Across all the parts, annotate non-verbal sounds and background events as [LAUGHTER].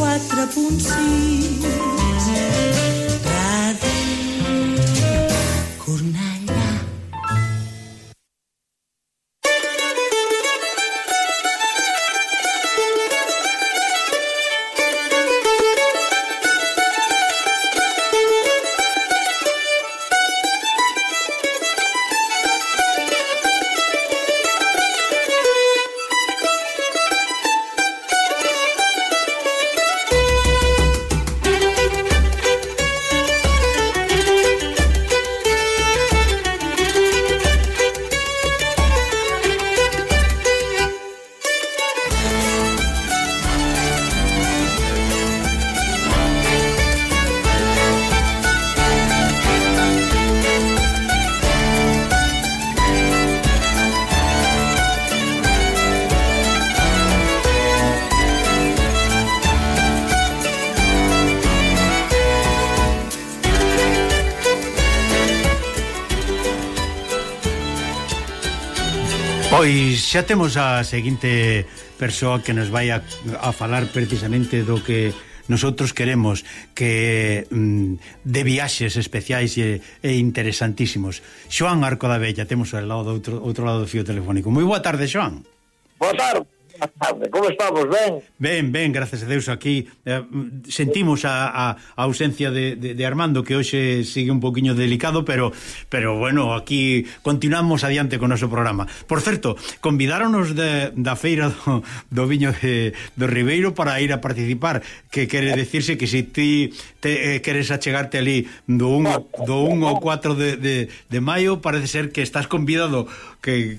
4.6 Pois xa temos a seguinte persoa que nos vai a, a falar precisamente do que nosotros queremos que mm, de viaxes especiais e, e interesantísimos. Xoan Arco da Bella, temos ao lado do outro, outro lado do fio telefónico. Moi boa tarde, Xoan. Boa tarde. Como estamos, ben? Ben, ben, gracias a Deus aquí. Eh, sentimos a, a, a ausencia de, de, de Armando que hoxe sigue un poquinho delicado, pero pero bueno, aquí continuamos adiante con o noso programa. Por certo, convidáronos de, da feira do, do viño de, do Ribeiro para ir a participar, que quere decirse que se si ti te, eh, queres achegarte ali do 1 do 1 ao 4 de, de, de maio, parece ser que estás convidado que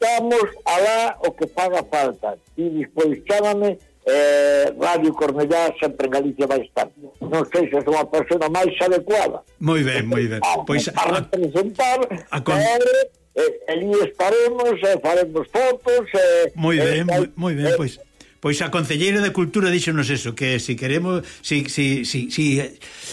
estamos alá o que faga falta. Ti despois chámame eh, Radio Cornellá sempre en Galicia vai estar. Non sei se sou a persona máis adecuada. Moi ben, moi ben. Ah, pois a, a presentar, a, con... eh, eh, ali estaremos, eh, faremos fotos, eh, Moi eh, ben, eh, moi, ben, eh, pois. Eh, Pois a concelleira de Cultura díxonos eso, que si queremos, si, si, si, si,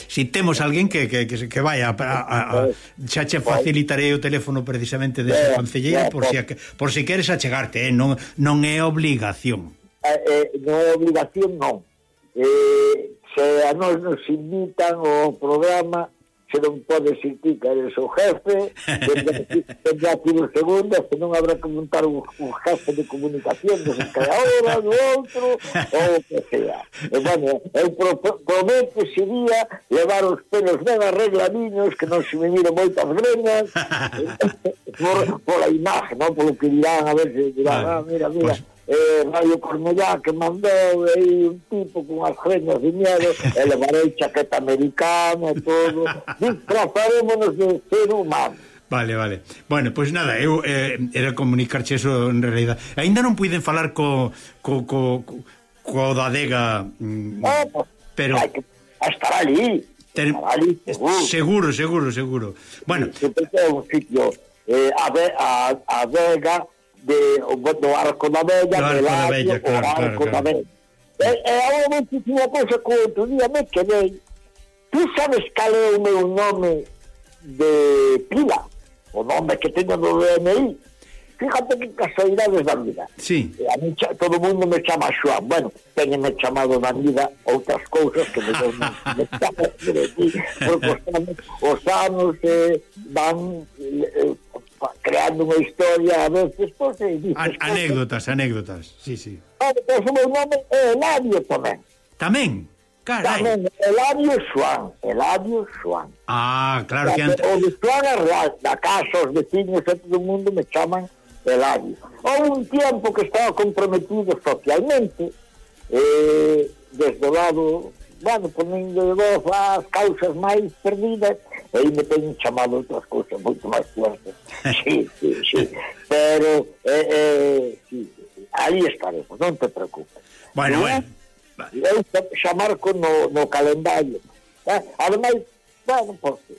si temos alguén que, que, que, que vai a, a, a, xa che facilitarei o teléfono precisamente desa concelleira por si, por si queres achegarte, eh? non, non é obligación. Eh, eh, non é obligación, non. Eh, se a nos nos invitan o programa se non pode sentir que eres o jefe, tendrá que un segundo, se non habrá que montar un, un jefe de comunicación dos creadores, do outro, ou o que sea. E, bueno, eu pro, prometo ese día levar os pelos ben arregladiños, que non se me miro moitas greñas, [LAUGHS] por, por a imagen, non? polo que dirán, a ver se dirán, ah, mira, mira, pues, eh, Radio Cornellá que mandou e aí un tipo con as greñas de miedo e levarei chaqueta americana e todo disfrazarémonos de ser humano Vale, vale. Bueno, pois nada, eu eh, era comunicarche eso en realidad. Ainda non puiden falar co co co, co, da adega, mm, oh, pues, pero que, ah, estará ali. Ter... Estará ali seguro. seguro, seguro, seguro. Bueno, sí, un sitio eh, a, a, a adega de, do Arco da Vella, do, Arco da Vella, claro, o Arco claro, da Vella. Claro. E, e a unha cousa que outro día me quedei, tú sabes cal é o meu nome de pila, o nome que teño no DNI, fíjate que casualidades da vida. Sí. A mí, todo mundo me chama Xoan. Bueno, teñenme chamado na vida outras cousas que me, me chaman, porque os anos, os anos eh, van eh, creando unha historia a veces, pois... Pues, dices, anécdotas, anécdotas, sí, sí. Claro, pois o meu nome é Eladio tamén. Tamén? Carai. Tamén, Eladio Xuan, Eladio Xuan. Ah, claro que... Ante... O de Xuan é real, da casa, os vecinos, e todo o mundo me chaman Eladio. Houve un tiempo que estaba comprometido socialmente, eh, desde o lado bueno, ponindo de voz as causas máis perdidas e aí me teñen chamado outras cousas moito máis fuertes [LAUGHS] sí, sí, sí. pero eh, eh, sí, aí estaremos, non te preocupes bueno, bueno eu xa marco no, no calendario ah, eh? ademais, bueno, porque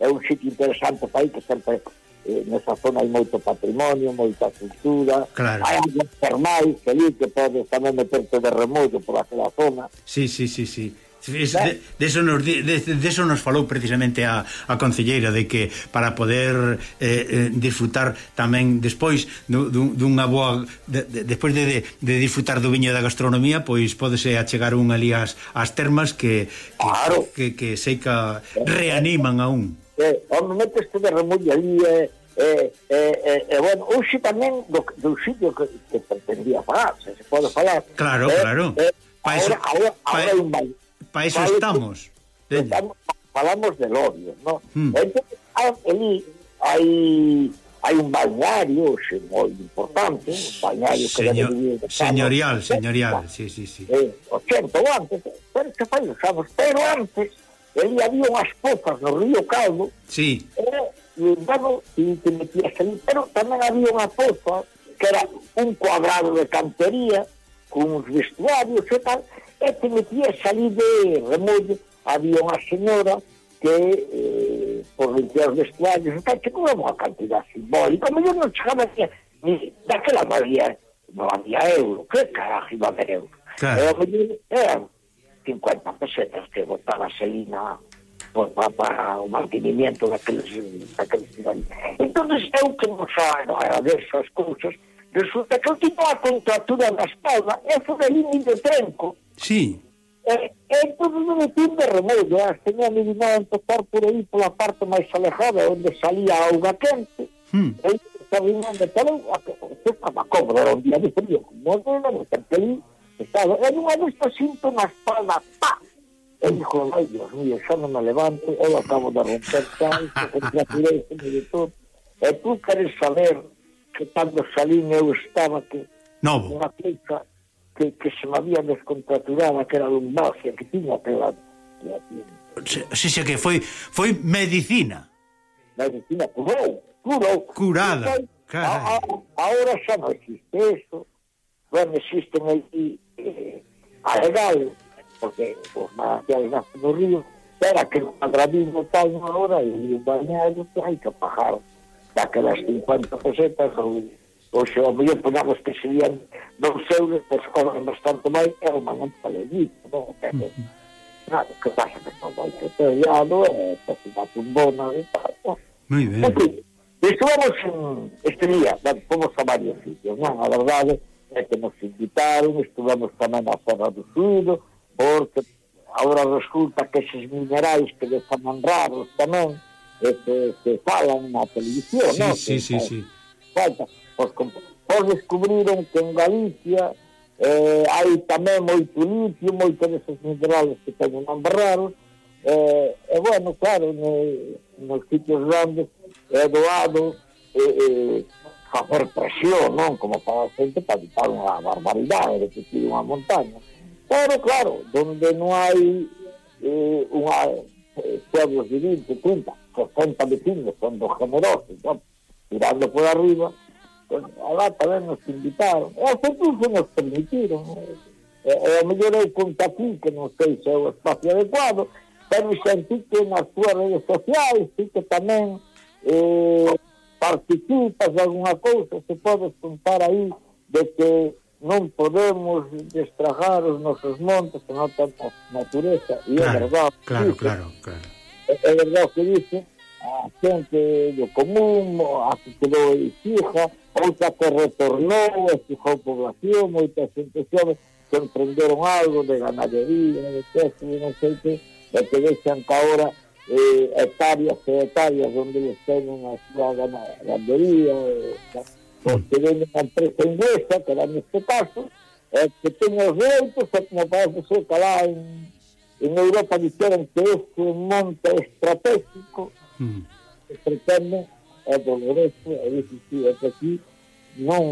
é un sitio interesante para aí que sempre eh, nesa zona hai moito patrimonio, moita cultura, claro. hai algas termais que ali que podes tamén meterte de remollo por aquela zona. Sí, sí, sí, sí. De, de, eso nos, de, de eso nos falou precisamente a, a concelleira de que para poder eh, eh, disfrutar tamén despois dun, dunha boa de, de, despois de, de disfrutar do viño da gastronomía pois pódese achegar un ali as, as termas que que, claro. que, que seica reaniman a un eh, o metes de remollo ali eh, eh, eh, eh, eh, bueno, hoxe tamén do, do sitio que, que pretendía falar, se se pode falar. Claro, eh, claro. Eh, pa eso, ahora, ahora, pa, ahora pa eso vale, estamos. estamos falamos del odio, ¿no? Hmm. Entonces, ah, ali hai hai un balneario xe, moi importante, un balneario Señor, que señorial, señorial, sí, sí, sí. Eh, 80 ou antes, pero que fai os anos, pero antes, ali había unhas pozas no río Caldo, sí. eh, e bueno, e te metías ali, pero tamén había unha poza que era un cuadrado de cantería con uns vestuarios e tal, e te metías ali de remollo, había unha señora que eh, por limpiar os vestuarios e tal, que como unha cantidad simbólica, mellor non chegaba aquí, ni daquela valía, non había euro, que carajo iba a haber euro. Claro. Era, eran 50 pesetas que botaba Selina por, para, para o mantenimiento daqueles, daqueles cidadãos. Entón, eu que non xa non agradeço as cousas, resulta que eu tiño a contratura na espalda e foi de línea de trenco. Sí. E, e todo non me de remedio, as tenía mi a empezar por aí pola parte máis alejada onde salía a auga quente. Hmm. E estaba de pelo, a, a, cobra, era un día de frío, como non, non, non, non, e unha vez non, sinto na espalda, pa! E dixo, vai, Dios mío, xa non me levanto, eu acabo de romper tanto, congratulei de todo. E tú queres saber que cando salín eu estaba que... Novo. Unha clica que, que se me había descontraturado, que era lumbalgia, que tiña pela... Se, si, se que foi, foi medicina. Medicina, curou, curou. Curada. A, a, ahora xa non existe eso. Bueno, existen aí... Eh, a legal, porque os manantiales no río, era que el cuadradismo tal unha hora e un bañado que hai que pagar daquelas 50 pesetas ou ou se o mellor ponamos que serían dos euros, pois cobran bastante máis e o mangan para allí, non? Pero, nada, que pasa que non vai que peleado e pois unha tumbona e tal, Moi ben. En fin, estuvamos en este día, fomos a varios sitios, non? A verdade é que nos invitaron, estuvamos tamén a Forra do Sudo, porque agora resulta que eses minerais que les chaman raros tamén e que, que falan na televisión, sí, non? Sí, que, sí, sí. Falta, pois, pois descubriron que en Galicia eh, hai tamén moito litio, moito deses minerales que teñen nome raros, eh, e bueno, claro, ne, nos sitios grandes é doado eh, eh, facer presión, non? Como para a xente para evitar unha barbaridade de que tira unha montaña. Pero claro, donde non hai eh, unha, eh, pueblos de 20, 30, 60 vecinos, son dos generosos, ¿no? tirando por arriba, pues, alá tamén nos invitaron, e hasta incluso nos permitiron, e, e eh, a eh, mellor eu conta aquí, que non sei se é o espacio adecuado, pero sentí que nas túas redes sociais, sí que tamén eh, participas de alguna cousa, se podes contar aí de que non podemos destragar os nosos montes a nosa natureza e claro, é verdade claro, dice, claro, claro. É, é verdade que dice a xente do común a que quedou exija outra que retornou exijou población moita xente xove que emprenderon algo de ganadería de texto e non sei que e que deixan que ahora eh, hectáreas e hectáreas onde les teñen a súa ganadería e, porque mm. vende unha empresa inglesa, que era neste caso, eh, que ten os dereitos, e como parece ser que lá en, en Europa dixeron que este é un monte estratégico mm. que pretende eh, é doloroso, é eh, difícil, é que aquí non,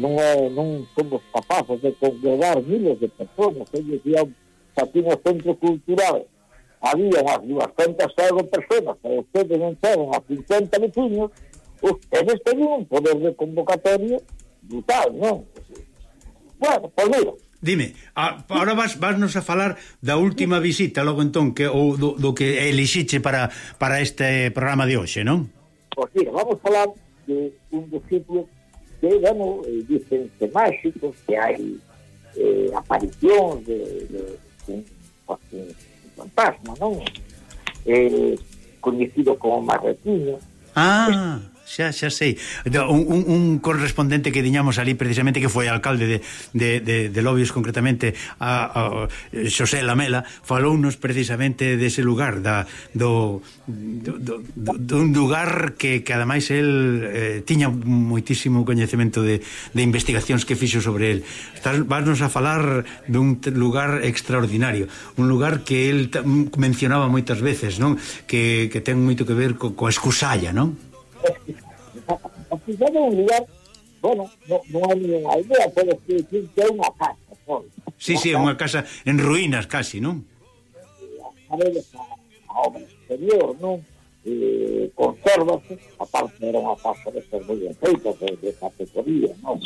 non, é, non somos capaces de congregar miles de personas, é dicir, aquí no centro cultural había unhas 200 algo personas, e ustedes non chegan a 50 vecinos, Os eles teñen un poder de convocatoria brutal, non? Bueno, pues mira, Dime, a, ahora vas, vasnos a falar da última visita logo entón que ou do, do que elixiche para, para este programa de hoxe, non? Pois mira, vamos falar de un dos sitios que, bueno, eh, dicen que máxicos, que hai eh, aparicións de, de, de un, un fantasma, non? Eh, coñecido como Marretiño. Ah! xa, xa sei. Un, un, un correspondente que diñamos ali precisamente que foi alcalde de, de, de, de Lobios concretamente a, a Xosé Lamela falounos precisamente dese lugar da, do, do, do, do, dun lugar que, que ademais el eh, tiña moitísimo coñecemento de, de investigacións que fixo sobre el. Estás, vasnos a falar dun lugar extraordinario un lugar que el mencionaba moitas veces non? Que, que ten moito que ver co, coa escusalla non? quizás en un lugar, bueno, no, no hai ninguna idea, pero que decir que é unha casa. Pois. Sí, sí, é unha casa en ruínas casi, non? A ver, a, a obra exterior, non? eh, conservase, aparte era unha casa de ser moi ben feita, de, de categoría, non?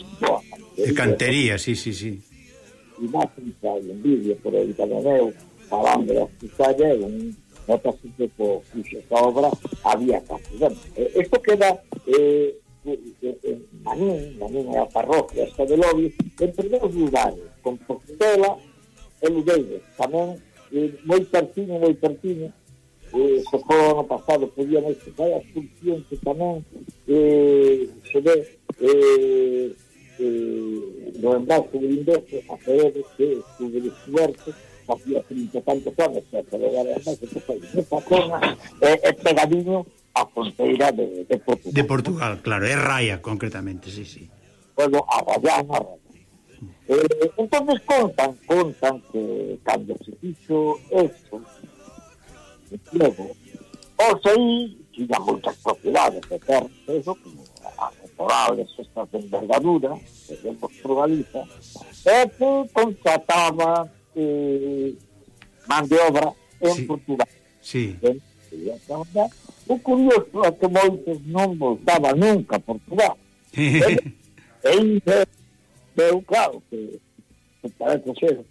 De cantería, sí, sí, sí. E máis que hai envidia por aí tamén eu, falando da hospitalia, un notas un pouco fixas da obra, había casos. Bueno, eh, esto queda eh, en Manín, Manín é a parroquia esta de Lobi, en primeros lugar, con Portela e Lugueiro, tamén eh, moi pertinho, moi pertinho, eh, se for o ano pasado podíamos escutar a excursión que tamén eh, se ve eh, eh, no embarque de Indoso a Pedro que estuve descoberto facía 30 tantos anos para traballar que foi nesta zona é, é pegadinho a fronteira de, de Portugal. De Portugal, claro, é Raya concretamente, sí, sí. Bueno, a Rayán, a Eh, entonces contan, contan que cando se fixo eso, de pliego, o sei, tiña moitas propiedades de terra, eso, como asesorables, estas de envergadura, que vemos por Galiza, e que contrataba eh, man de obra en sí. Portugal. Sí. O curioso é que moitos non voltaba nunca a Portugal. e deu claro que, que parece ser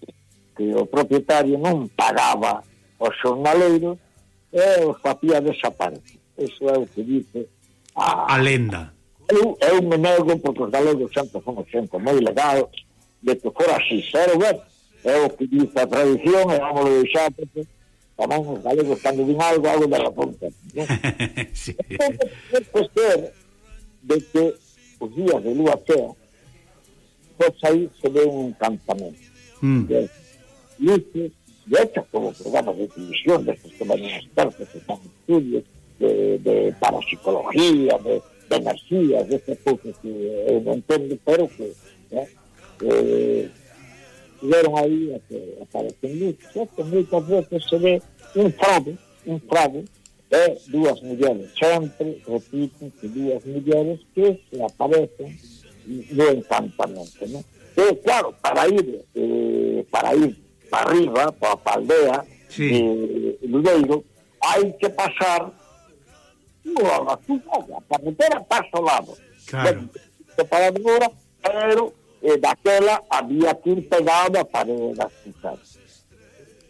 que o propietario non pagaba os xornaleiros e os facía desaparecer. Eso é o que dice a, a lenda. Eu, eu me nego porque os galegos sempre son xente moi legal de que fora sincero, bueno, é o que dice a tradición e vamos a deixar porque tamén os galegos cando din algo, algo de la punta ¿no? [LAUGHS] sí. entón, ser de que os días de lúa chea pois aí se ve un campamento mm. de luces de hecho como programas de televisión destes que van expertos que están estudios de, de parapsicología de, de energías de este cousas que eu non entendo pero que eh, eh, tiveram aí até, aparecendo isso, também talvez perceber um fraude, um fraude é duas mulheres. Sempre repito que duas mulheres que se aparecem no encantamento. Né? E, claro, para ir, eh, para ir para arriba, para a aldeia sí. de Ludeiro, hai que pasar no, a carretera pasa ao lado. Claro. Bueno, para agora, pero e daquela había que ir pegado a parede das quizadas.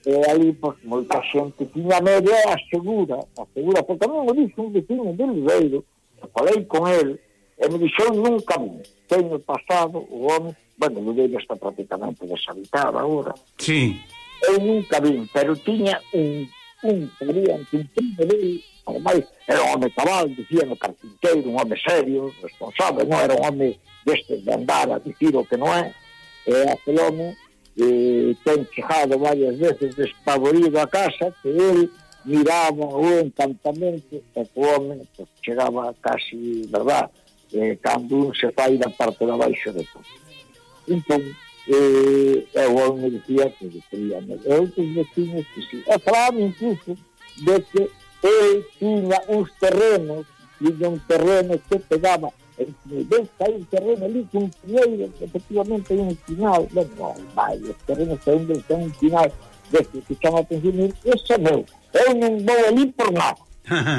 E ali, pois, moita xente tiña medo a segura, a segura, porque tamén me dixo un vecino de Lugueiro, falei con el, e me dixo, oh, nunca vi, teño pasado o home, bueno, Lugueiro está prácticamente deshabitado agora. Sí. Eu nunca vi, pero tiña un un pedían un primo dele, ademais, era un home cabal, dicía no carpinteiro, un home serio, responsable, non era un home destes de andar a dicir o que non é, e aquel home eh, ten chegado varias veces despavorido a casa, que ele miraba o encantamento e o home pues, chegaba casi, verdad, eh, cando un se fai da parte da baixo de todo. Entón, eh, é o home de crianças de crianças. Eu tinha, que tinha. É claro, incluso, de que ele tinha uns terrenos, tinha um terreno que pegava, eu eh, tinha, deve sair um terreno ali com um pinheiro, efetivamente un um quinal. Não, vai, os terrenos ainda estão um quinal desse que chama a consumir, isso é meu. Eu não vou ali por nada.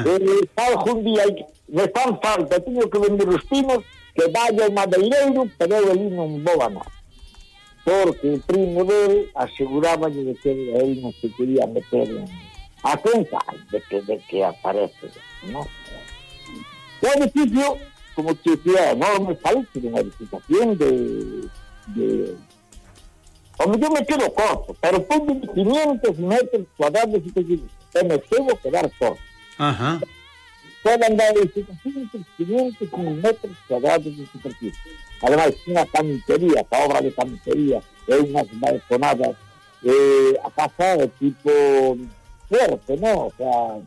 ele tal um dia, de tal falta, tenho que vender os pinos, que vaya o madeireiro, pero eu ali não vou a nada. Porque o primo dele aseguraba de que ele non se quería meter en a conta de que, de que aparece, ¿no? O edificio como que decía enorme, parece de una edificación de, de O mellor me quedo corto, pero pongo 500 metros cuadrados e e me tengo que dar corto. Ajá. pode andar edifica 500 metros cuadrados de superficie. Ademais, tinha carnicería, a obra de carnicería, é unhas balconadas. Eh, a casa é tipo fuerte, ¿no? O sea,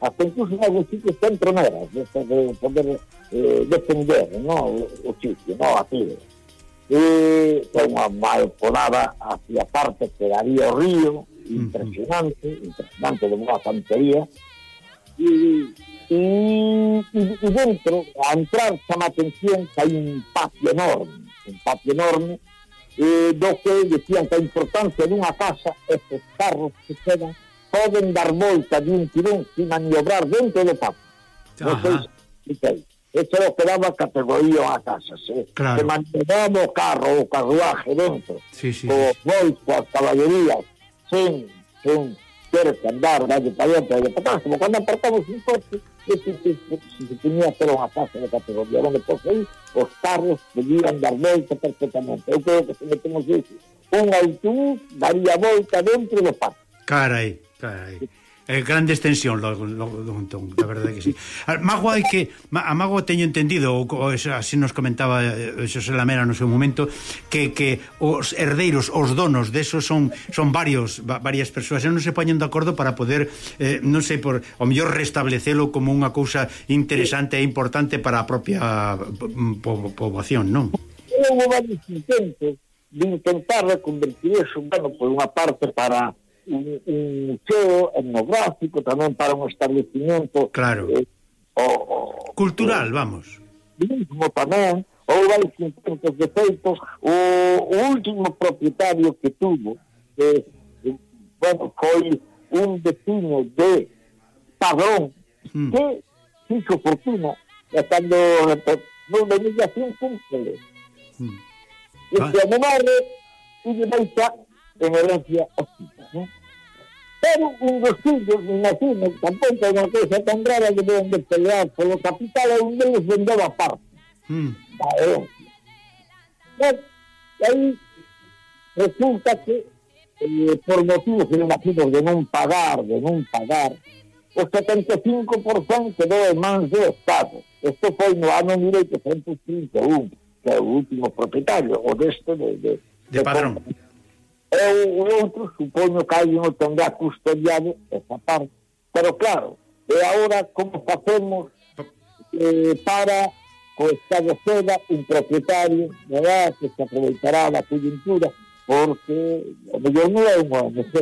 hasta incluso en algunos sitios son troneras, de, de poder eh, defender, ¿no? O, o sitio, ¿no? Así. E foi unha balconada hacia a parte que daría o río, impresionante, impresionante de unha cantería, e y, y, y dentro, a entrar, chama atención que hai un patio enorme, un patio enorme, eh, do que decían que a importancia dunha casa é que os carros que quedan poden dar volta de un tirón sin maniobrar dentro do patio. Non sei. Eso é o que daba categoría a casa, se, ¿eh? claro. se mantenemos o carro, o carruaje dentro, sí, sí. o volto, as caballerías, sin, sin, quieres andar, dale para allá, para allá, para acá. Como cuando apartamos un coche, si tenía que los ataques de categoría, donde por ahí los carros debían dar vuelta perfectamente. Yo creo que si metemos eso, un autobús daría vuelta dentro de los parques. Caray, caray. eh, grande extensión logo, logo do montón, a verdade que sí. A Magua hai que a Magua teño entendido, o, o, así nos comentaba eh, Xosé Lamera no seu momento, que, que os herdeiros, os donos desos son son varios varias persoas, e non se poñen de acordo para poder eh, non sei por o mellor restablecelo como unha cousa interesante e importante para a propia po, po, poboación, non? Houve varios intentos de intentar reconvertir eso, bueno, por unha parte para un, un museo etnográfico tamén para un establecimiento claro. eh, o, o, cultural, o, vamos. Mismo tamén, houve hai 500 defeitos, o, o último propietario que tuvo, que, eh, bueno, foi un vecino de Padrón, mm. que fixo fortuna, estando non venía a 100 cúmpeles. Mm. Ah. Se e de baita, en herencia hostia, ¿no? Pero un fillos, imagino, tampouco é unha cosa tan grave que deben de pelear polo capital e un deles vendeu a parte. Mm. Herencia. Ben, aí resulta que eh, por motivos, me imagino, de non pagar, de non pagar, o 75% quedou en mans do Estado. Isto foi no ano 1831, que é o último propietario, o deste de, de, de, de padrón. eu o outro, supoño que alguén o tendrá custodiado esa parte. Pero claro, e agora como facemos eh, para o Estado Seda, un propietario ¿verdad? que se aproveitará da coyuntura porque o mellor non é unha ONG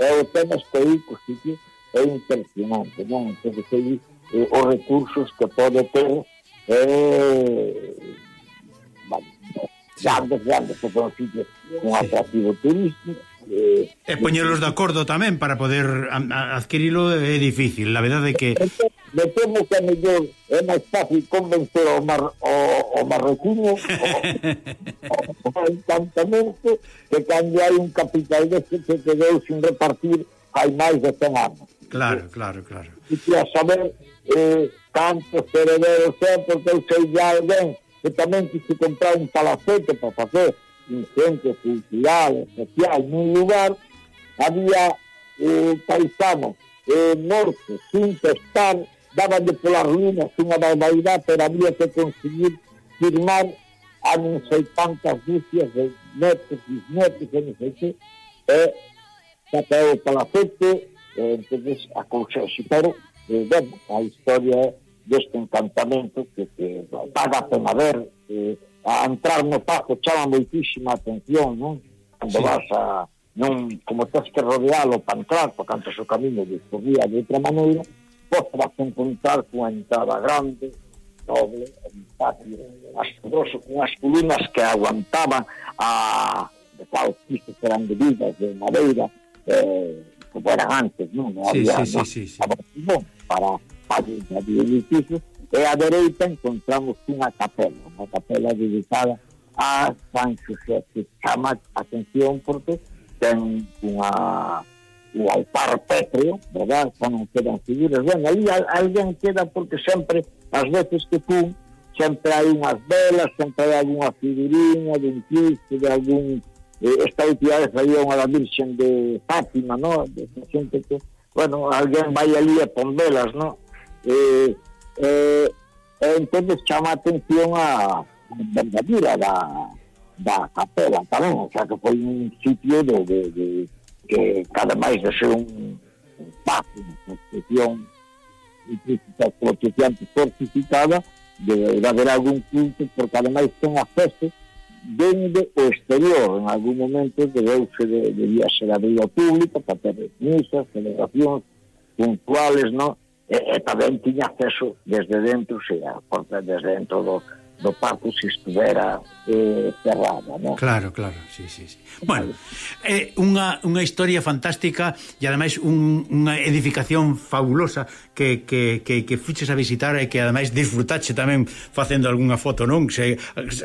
é o tema estoico sí que é impresionante, non? entón aí, eh, os recursos que pode ter é eh, grandes, grandes que son sitios con atractivo turístico. Eh, e poñelos de acordo tamén para poder adquirilo é difícil, la verdade é que... Me temo que a mellor é máis fácil convencer o, mar, o, o marroquino o, o, encantamento que cando hai un capital deste que quedou sin repartir hai máis de 100 anos. Claro, claro, claro. E que a saber eh, cantos herederos é, porque eu sei de alguén e tamén que se comprar un palacete para facer un centro cultural, social, nun lugar, había eh, paisanos eh, mortos, sin testar, daban de polas ruínas unha barbaridade, pero había que conseguir firmar a non sei tantas ducias de netos, bisnetos, e non sei que, e sacou o palacete, eh, entonces acousou, pero, eh, a historia é deste encantamento que, que paga a pena ver eh, a entrar no pajo chama moitísima atención non? cando sí. vas a non, como tens que rodealo para entrar para canto o camiño discorría de outra maneira vos vas a encontrar cunha entrada grande noble, un patio astroso cunhas columnas que aguantaban a de cual piso eran de vidas de madeira eh, como eran antes non? había. sí, había, sí, sí, sí, sí. Para, paredes do edifício e à direita encontramos uma capela, uma capela dedicada a San José, que chama atención atenção porque tem uma, o altar pétreo, verdade? Só não quedam figuras. Bem, ali alguém queda porque sempre, às vezes que tu, sempre há umas velas, sempre há alguma figurinha de um Cristo, de algum... Eh, esta última vez había uma da Virgen de Fátima, não? De gente que, bueno, alguém vai ali a pon velas, não? Eh, eh, eh, entonces chama atención a envergadura da, da capela tamén, o sea que foi un sitio de, de, de que cada máis de ser un espacio de construcción protestante fortificada de, de haber algún culto porque ademais ten acceso dende o exterior en algún momento debeuse de, debía ser abrir ao público para ter misas, celebracións puntuales, non? e, e tamén tiña acceso desde dentro, se a porta desde dentro do, do parque se estuvera eh, cerrada, non? Claro, claro, sí, sí, sí. Bueno, é eh, unha, unha historia fantástica e ademais un, unha edificación fabulosa que, que, que, que fuches a visitar e que ademais disfrutaxe tamén facendo algunha foto, non? Se,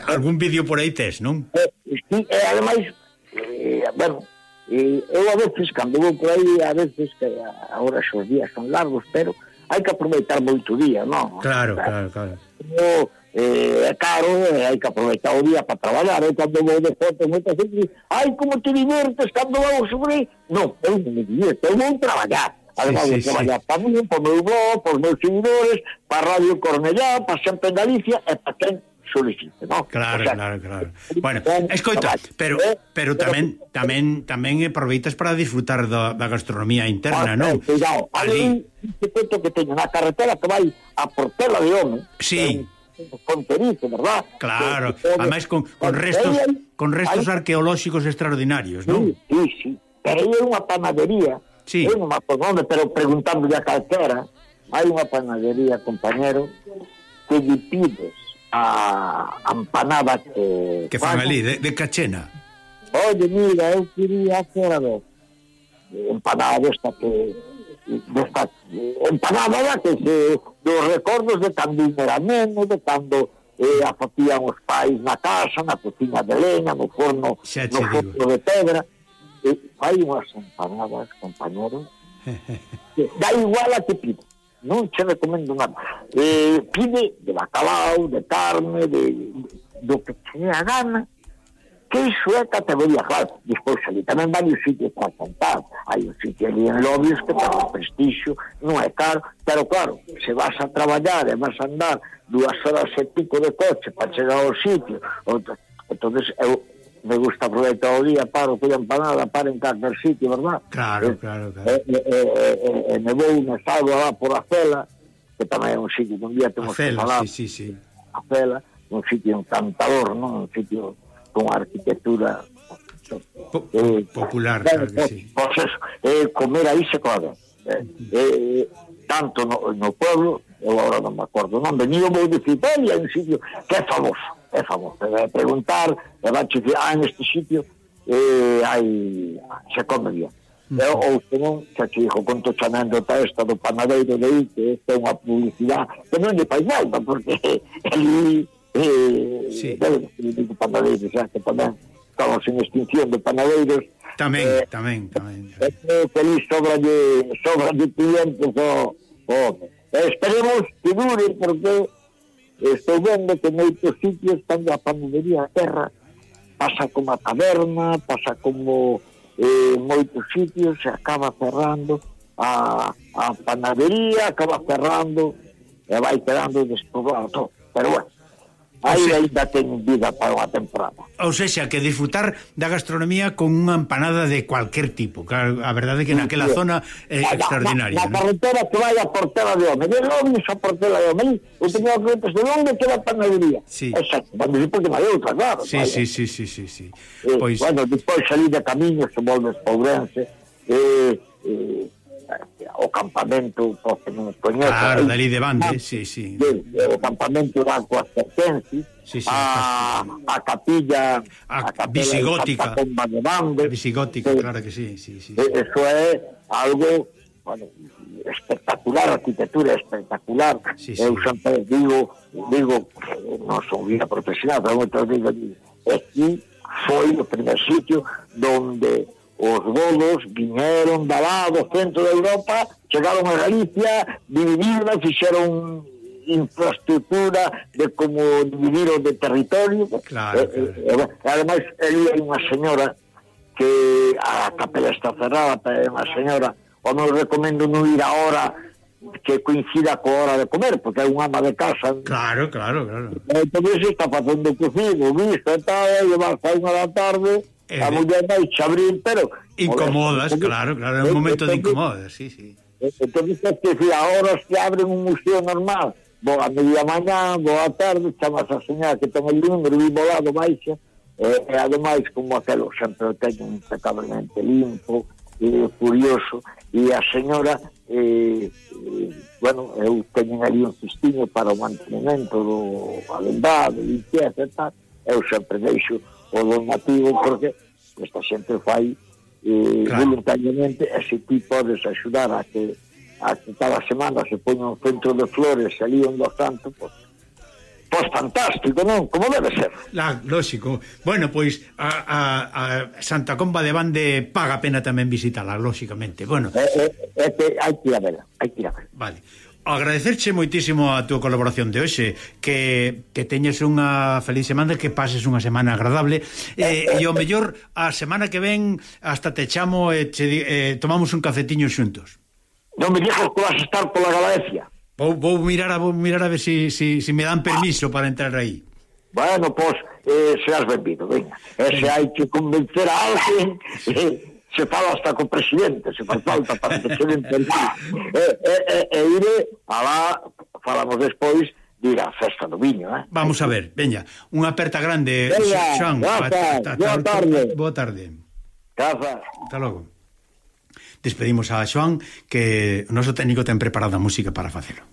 algún vídeo por aí tes, non? Eh, sí, e ademais, eh, bueno, eh, eu a veces, cando vou por aí, a veces, que agora xos días son largos, pero hai que aproveitar moito o día, non? Claro, claro, claro. O, eh, é caro, eh, hai que aproveitar o día para traballar, eh, cando vou de foto, moita xente, ai, como te divertes cando vou sobre... Non, eu non me divierto, eu vou traballar. Además, sí, sí, traballar sí. para mí, para o meu blog, para os meus seguidores, para Radio Cornellá, para sempre en Galicia e para quen solicite, no? Claro, o sea, claro, claro. Bueno, escoita, ¿eh? pero pero tamén tamén tamén aproveitas para disfrutar da, da gastronomía interna, non? Ah, eh, Cuidado, ali que cuento que teño na carretera que vai a Portela de Home. Sí. Con verdad? Claro, que, que, además con, con restos con restos hay... arqueolóxicos extraordinarios, non? Sí, sí, sí. Pero aí é unha panadería. Sí. Eu non me acordo, pero preguntando a calquera, hai unha panadería, compañero, que lle pides a, empanada que... Que fan ali, de, de cachena. Oye, mira, eu quería hacer a ver, empanada desta que... Desta, empanada da que se... Dos recordos de cando era neno, de cando eh, a facían os pais na casa, na cocina de leña, no forno, no forno digo. de pedra. E fai unhas empanadas, compañero, [LAUGHS] da igual a que pido non che recomendo nada. Eh, pide de bacalao, de carne, de, do que tiña a gana, que iso é categoría, claro, despois ali tamén vai os sitios para contar, hai un sitio ali en Lobios que ten un prestixio, non é caro, pero claro, se vas a traballar e vas a andar dúas horas e pico de coche para chegar ao sitio, entonces eu me gusta aproveitar o día, paro, colla empanada, paro en calquer sitio, verdad? Claro, eh, claro, eh, claro. E, e, e, e me vou unha salva lá por a Cela, que tamén é un sitio que un día temos que falar. Sí, sí, sí. A Cela, un sitio encantador, non? Un sitio con arquitectura Po eh, popular, claro, que sí. Pois pues eso, eh, comer aí se coge. Eh, eh, tanto no, no pueblo, eu agora non me acordo, non, venido moi de Italia, un sitio que é famoso é famosa. É preguntar, e vai dicir, ah, neste sitio eh, hai, se come bien. Uh -huh. ou que non, xa te dixo, conto xa ta esta do panadeiro de aí, que esta é unha publicidade que non lle fai falta, porque [LAUGHS] ali, eh, sí. debe panadeiro, xa que tamén estamos en extinción de panadeiros. Tamén, eh, tamén, tamén. tamén. Eh, que ali sobra de, sobra de clientes oh, oh, o, o, eh, esperemos que dure, porque Estou vendo que moitos sitios cando a panadería a terra pasa como a taberna, pasa como eh, moitos sitios se acaba cerrando a, a panadería, acaba cerrando eh, e vai quedando despoblado todo. Pero bueno, Aí se... ainda ten vida para unha temporada. Ou seja, que disfrutar da gastronomía con unha empanada de cualquier tipo. Claro, a verdade é que naquela sí, zona é eh, extraordinaria. Na, na carretera que vai a Portela de Home. De Lóvis a Portela de Home. Eu teño clientes de onde queda a panadería. Sí. Exacto. Vamos dicir porque vai outra, claro. Sí, vale. sí, sí, sí, sí, sí. Eh, pois... Bueno, depois salí de camiño, se volves pa Ourense. Eh, eh, o campamento porque non coñece. claro, dali de Bande, ah, sí, sí. o campamento da Coastercensis, sí, sí, a, a capilla a, a capilla visigótica de Bande, a visigótica, sí. claro que sí, sí, sí eso é algo bueno, espectacular, arquitectura espectacular. Sí, sí. Eu sempre digo, digo, non son vida profesional, pero moitas digo, aquí foi o primer sitio donde os godos viñeron da lá do centro de Europa, chegaron a Galicia, dividirna, fixeron infraestructura de como dividir o de territorio. Claro, eh, claro. Eh, eh ademais, ele hai unha señora que a capela está cerrada, pero é unha señora, o non recomendo non ir a hora que coincida coa hora de comer, porque é un ama de casa. Claro, claro, claro. Eh, entón, está facendo cocido, visto, e tal, e vas a unha da tarde, eh, a muller vai xabrir, pero... Incomodas, claro, claro, é un momento de incomodas, sí, sí. Eh, entonces, que si agora se abre un museo normal, bo, a media mañá, boa tarde, chamas a soñar que ten el número, vivo volado do baixo, e, e eh, ademais, como aquelo sempre o teño impecablemente limpo, e eh, curioso, e a señora, eh, eh, bueno, eu teñen ali un cestiño para o mantenimento do alendado, limpieza e tal, eu sempre deixo o donativo porque esta xente fai eh, claro. voluntariamente e se ti podes axudar a que a que cada semana se poña un centro de flores ali onde o santo, pois pues, Pois fantástico, non? Como debe ser. La, lógico. Bueno, pois a, a, a Santa Comba de Bande paga pena tamén visitala, lógicamente. Bueno. É, é, é que hai que ir a vela, hai que ir a verla. Vale agradecerche moitísimo a túa colaboración de hoxe que, que teñes unha feliz semana que pases unha semana agradable. Eh, e o mellor a semana que ven hasta te chamo e che, eh, tomamos un cafetiño xuntos. Non me dixas que vas estar pola Galacia vou, vou mirar a, vou mirar a ver se si, si, si me dan permiso para entrar aí. Bueno, pois pues, eh, seas benvido venga. e se hai que convencer a alguén [LAUGHS] eh, se fala hasta co presidente, se faz falta para que se den e, e, e, e ire, alá, falamos despois, dir a festa do viño, eh? Vamos a ver, veña, unha aperta grande, veña, Xan. Boa tarde. Boa tarde. Hasta logo. Despedimos a Xoan que o noso técnico ten preparada música para facelo.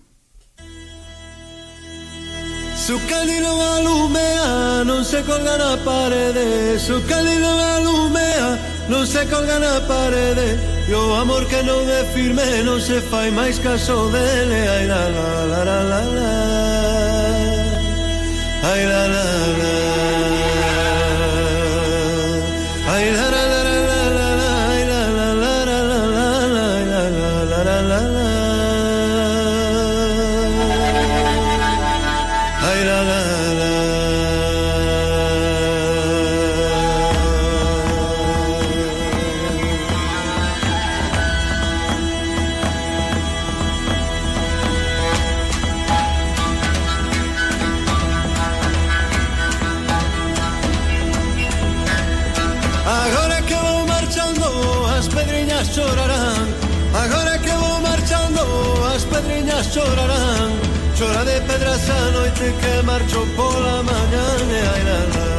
Su cálido alumea, non se colga na parede Su cálido alumea, non se colga na parede E o amor que non é firme non se fai máis caso dele Ai la la la la la la. Ai la la la. esa noite que marchou pola mañá e ai la la